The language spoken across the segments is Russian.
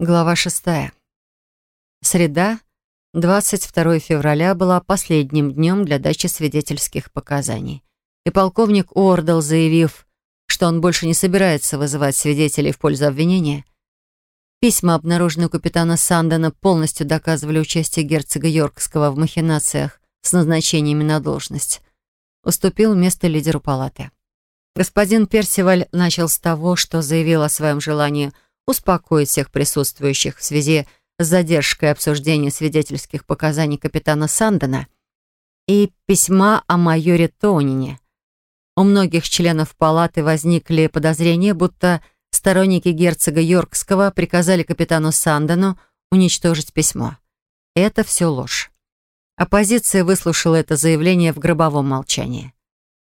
Глава шестая. Среда, 22 февраля, была последним днем для дачи свидетельских показаний. И полковник Уордл, заявив, что он больше не собирается вызывать свидетелей в пользу обвинения, письма, обнаруженные у капитана Сандена, полностью доказывали участие герцога Йоркского в махинациях с назначениями на должность, уступил место лидеру палаты. Господин Персиваль начал с того, что заявил о своем желании – успокоить всех присутствующих в связи с задержкой обсуждения свидетельских показаний капитана Сандена и письма о майоре Тонине. У многих членов палаты возникли подозрения, будто сторонники герцога Йоркского приказали капитану Сандену уничтожить письмо. Это все ложь. Оппозиция выслушала это заявление в гробовом молчании.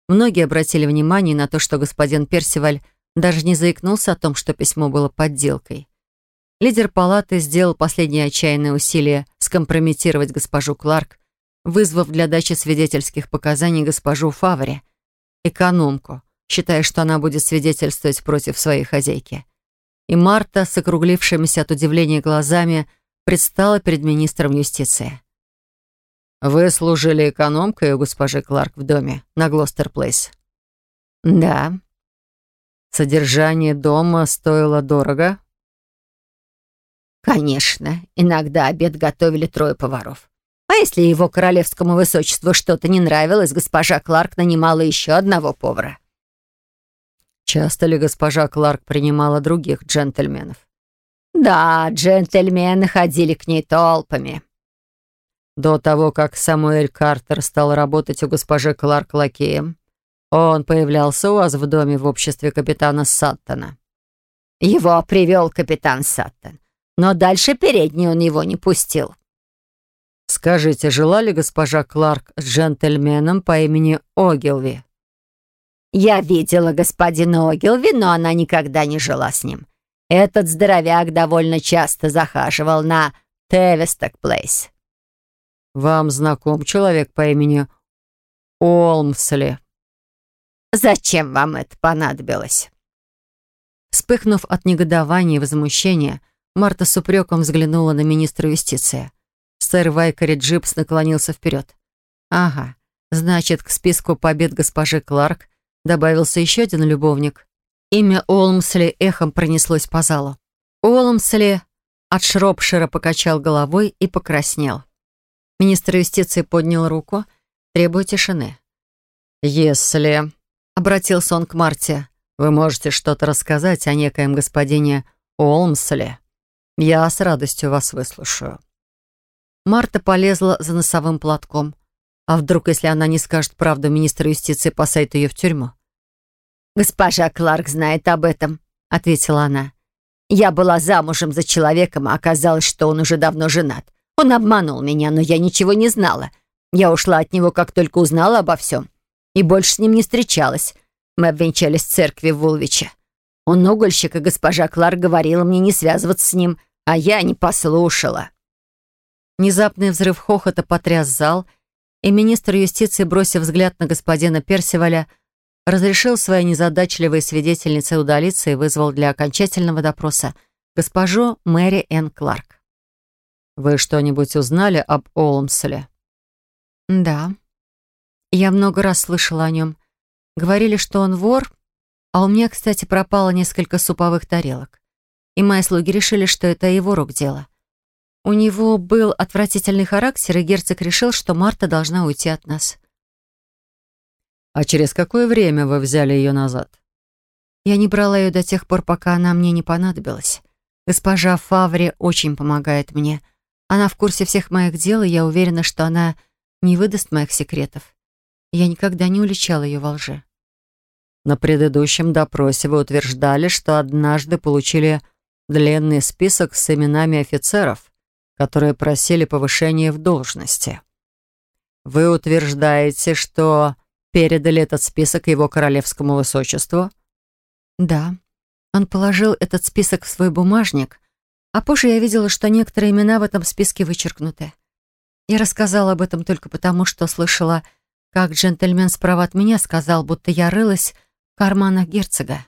Многие обратили внимание на то, что господин Персиваль даже не заикнулся о том, что письмо было подделкой. Лидер палаты сделал последнее отчаянное усилие скомпрометировать госпожу Кларк, вызвав для дачи свидетельских показаний госпожу Фавре, экономку, считая, что она будет свидетельствовать против своей хозяйки. И Марта, с округлившимися от удивления глазами, предстала перед министром юстиции. «Вы служили экономкой у госпожи Кларк в доме на Глостер-Плейс?» «Да», Содержание дома стоило дорого? Конечно, иногда обед готовили трое поваров. А если его королевскому высочеству что-то не нравилось, госпожа Кларк нанимала еще одного повара. Часто ли госпожа Кларк принимала других джентльменов? Да, джентльмены ходили к ней толпами. До того, как Самуэль Картер стал работать у госпожи Кларк лакеем, он появлялся у вас в доме в обществе капитана Саттона. Его привел капитан Саттон, но дальше передний он его не пустил. Скажите, жила ли госпожа Кларк с джентльменом по имени Огилви? Я видела господина Огилви, но она никогда не жила с ним. Этот здоровяк довольно часто захаживал на Тевесток Плейс. Вам знаком человек по имени Олмсли? Зачем вам это понадобилось?» Вспыхнув от негодования и возмущения, Марта с упреком взглянула на министра юстиции. Сэр Вайкари Джипс наклонился вперед. «Ага, значит, к списку побед госпожи Кларк добавился еще один любовник. Имя Олмсли эхом пронеслось по залу. Олмсли от Шропшира покачал головой и покраснел. Министр юстиции поднял руку, требуя тишины. «Если...» Обратился он к Марте. «Вы можете что-то рассказать о некоем господине Олмсле? Я с радостью вас выслушаю». Марта полезла за носовым платком. А вдруг, если она не скажет правду, министр юстиции посадит ее в тюрьму? «Госпожа Кларк знает об этом», — ответила она. «Я была замужем за человеком, а оказалось, что он уже давно женат. Он обманул меня, но я ничего не знала. Я ушла от него, как только узнала обо всем и больше с ним не встречалась. Мы обвенчались в церкви в Вулвиче. Он угольщик, и госпожа Клар говорила мне не связываться с ним, а я не послушала». Внезапный взрыв хохота потряс зал, и министр юстиции, бросив взгляд на господина Персиваля, разрешил своей незадачливой свидетельнице удалиться и вызвал для окончательного допроса госпожу Мэри Энн Кларк. «Вы что-нибудь узнали об Олмселе?» «Да», я много раз слышала о нем. Говорили, что он вор, а у меня, кстати, пропало несколько суповых тарелок. И мои слуги решили, что это его рук дело. У него был отвратительный характер, и герцог решил, что Марта должна уйти от нас. «А через какое время вы взяли ее назад?» Я не брала ее до тех пор, пока она мне не понадобилась. Госпожа Фаври очень помогает мне. Она в курсе всех моих дел, и я уверена, что она не выдаст моих секретов. Я никогда не уличала ее во лжи. На предыдущем допросе вы утверждали, что однажды получили длинный список с именами офицеров, которые просили повышения в должности. Вы утверждаете, что передали этот список его королевскому высочеству? Да. Он положил этот список в свой бумажник, а позже я видела, что некоторые имена в этом списке вычеркнуты. Я рассказала об этом только потому, что слышала как джентльмен справа от меня сказал, будто я рылась в карманах герцога.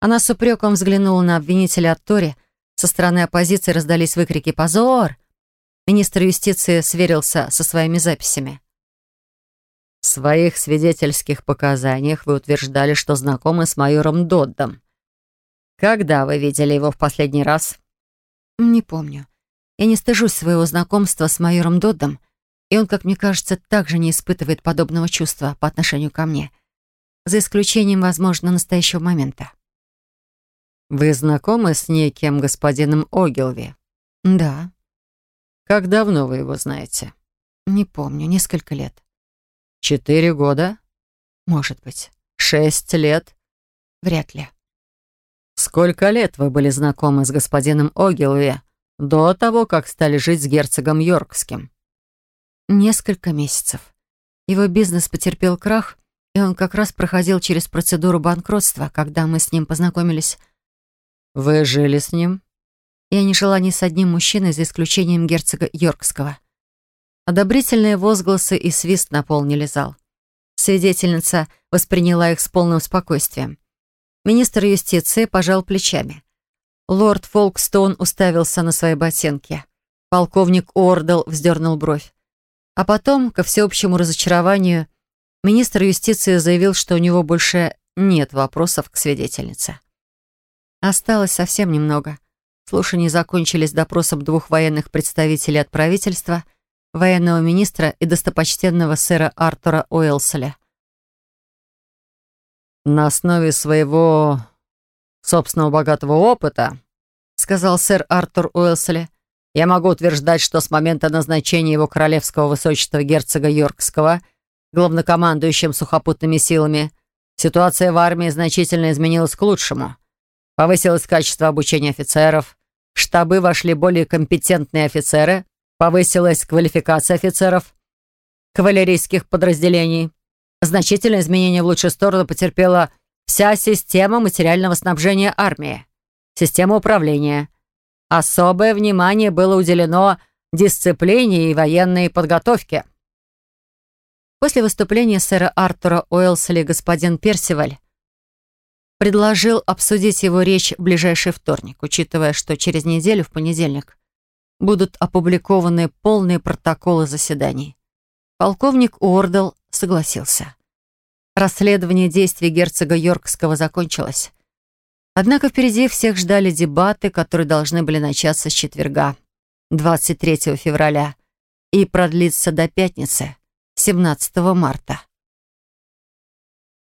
Она с упреком взглянула на обвинителя от Тори, Со стороны оппозиции раздались выкрики «Позор!». Министр юстиции сверился со своими записями. В своих свидетельских показаниях вы утверждали, что знакомы с майором Доддом. Когда вы видели его в последний раз? Не помню. Я не стыжусь своего знакомства с майором Доддом, и он, как мне кажется, также не испытывает подобного чувства по отношению ко мне, за исключением, возможно, настоящего момента. «Вы знакомы с неким господином Огилви?» «Да». «Как давно вы его знаете?» «Не помню, несколько лет». «Четыре года?» «Может быть». «Шесть лет?» «Вряд ли». «Сколько лет вы были знакомы с господином Огилви до того, как стали жить с герцогом Йоркским?» «Несколько месяцев. Его бизнес потерпел крах, и он как раз проходил через процедуру банкротства, когда мы с ним познакомились». «Вы жили с ним?» Я не жила ни с одним мужчиной, за исключением герцога Йоркского. Одобрительные возгласы и свист наполнили зал. Свидетельница восприняла их с полным спокойствием. Министр юстиции пожал плечами. Лорд Фолкстоун уставился на свои ботинки. Полковник Ордел вздернул бровь. А потом, ко всеобщему разочарованию, министр юстиции заявил, что у него больше нет вопросов к свидетельнице. Осталось совсем немного. Слушания закончились допросом двух военных представителей от правительства, военного министра и достопочтенного сэра Артура Уэлселя. «На основе своего собственного богатого опыта», сказал сэр Артур Уэлсли, «я могу утверждать, что с момента назначения его королевского высочества герцога Йоркского главнокомандующим сухопутными силами ситуация в армии значительно изменилась к лучшему». Повысилось качество обучения офицеров. В штабы вошли более компетентные офицеры. Повысилась квалификация офицеров кавалерийских подразделений. Значительное изменение в лучшую сторону потерпела вся система материального снабжения армии, система управления. Особое внимание было уделено дисциплине и военной подготовке. После выступления сэра Артура Уэлсли господин Персиваль предложил обсудить его речь в ближайший вторник, учитывая, что через неделю, в понедельник, будут опубликованы полные протоколы заседаний. Полковник Уордл согласился. Расследование действий герцога Йоркского закончилось. Однако впереди всех ждали дебаты, которые должны были начаться с четверга, 23 февраля, и продлиться до пятницы, 17 марта.